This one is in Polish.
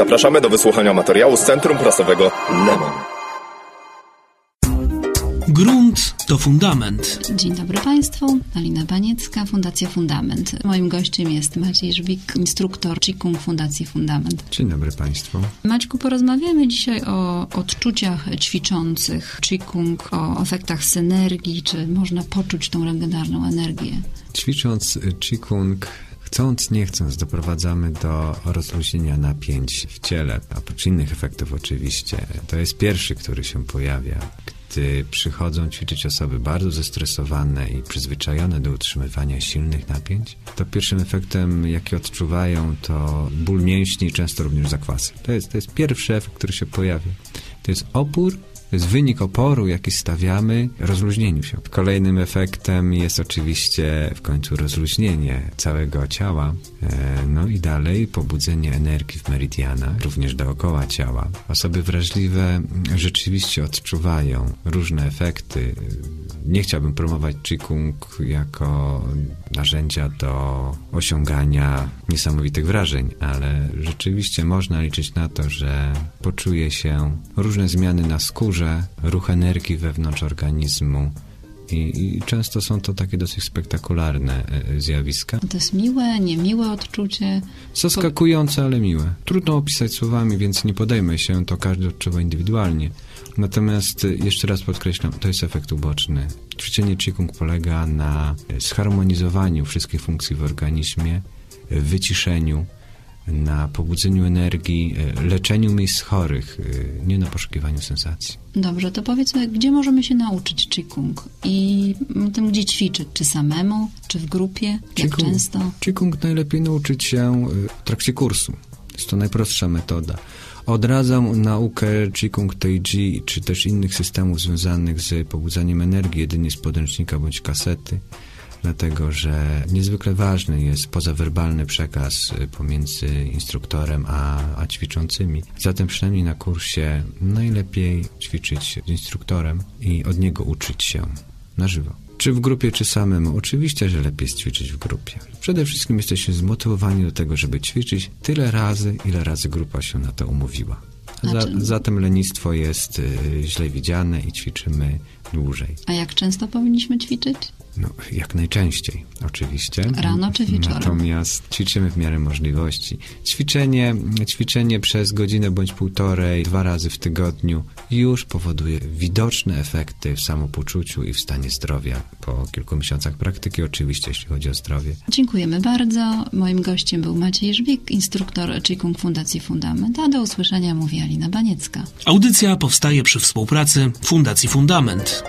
Zapraszamy do wysłuchania materiału z Centrum Prasowego Lemon. Grunt to fundament. Dzień dobry Państwu, Alina Baniecka, Fundacja Fundament. Moim gościem jest Maciej Żwik, instruktor Qigong Fundacji Fundament. Dzień dobry Państwu. Maćku, porozmawiamy dzisiaj o odczuciach ćwiczących Qigong, o efektach synergii, czy można poczuć tą legendarną energię. Ćwicząc Qigong chcąc, nie chcąc, doprowadzamy do rozluźnienia napięć w ciele, oprócz innych efektów oczywiście. To jest pierwszy, który się pojawia. Gdy przychodzą ćwiczyć osoby bardzo zestresowane i przyzwyczajone do utrzymywania silnych napięć, to pierwszym efektem, jaki odczuwają, to ból mięśni, często również zakwasy. To jest, to jest pierwszy efekt, który się pojawia. To jest opór to jest wynik oporu, jaki stawiamy rozluźnieniu się. Kolejnym efektem jest oczywiście w końcu rozluźnienie całego ciała, e, no i dalej pobudzenie energii w meridianach, również dookoła ciała. Osoby wrażliwe rzeczywiście odczuwają różne efekty. Nie chciałbym promować Qigong jako narzędzia do osiągania niesamowitych wrażeń, ale rzeczywiście można liczyć na to, że poczuje się różne zmiany na skórze, ruch energii wewnątrz organizmu, i, I, często są to takie dosyć spektakularne e, zjawiska. To jest miłe, niemiłe odczucie. Zaskakujące, ale miłe. Trudno opisać słowami, więc nie podejmę się, to każdy odczuwa indywidualnie. Natomiast e, jeszcze raz podkreślam, to jest efekt uboczny. Ćwiczenie Qigong polega na zharmonizowaniu wszystkich funkcji w organizmie, wyciszeniu, na pobudzeniu energii, e, leczeniu miejsc chorych, e, nie na poszukiwaniu sensacji. Dobrze, to powiedzmy, gdzie możemy się nauczyć Qigong i tym, gdzie ćwiczyć? Czy samemu, czy w grupie? Jak często? Qigong najlepiej nauczyć się e, w trakcie kursu. Jest to najprostsza metoda. Odradzam naukę Qigong Taiji czy też innych systemów związanych z pobudzaniem energii jedynie z podręcznika bądź kasety dlatego że niezwykle ważny jest pozawerbalny przekaz y, pomiędzy instruktorem a, a ćwiczącymi. Zatem przynajmniej na kursie najlepiej ćwiczyć z instruktorem i od niego uczyć się na żywo. Czy w grupie, czy samemu? Oczywiście, że lepiej jest ćwiczyć w grupie. Przede wszystkim jesteśmy zmotywowani do tego, żeby ćwiczyć tyle razy, ile razy grupa się na to umówiła. Za, zatem lenistwo jest y, źle widziane i ćwiczymy dłużej. A jak często powinniśmy ćwiczyć? No, jak najczęściej, oczywiście. Rano czy wieczorem? Natomiast ćwiczymy w miarę możliwości. Ćwiczenie, ćwiczenie przez godzinę bądź półtorej, dwa razy w tygodniu już powoduje widoczne efekty w samopoczuciu i w stanie zdrowia. Po kilku miesiącach praktyki oczywiście, jeśli chodzi o zdrowie. Dziękujemy bardzo. Moim gościem był Maciej Żwik, instruktor Qigong Fundacji Fundament. A do usłyszenia mówi Alina Baniecka. Audycja powstaje przy współpracy Fundacji Fundament.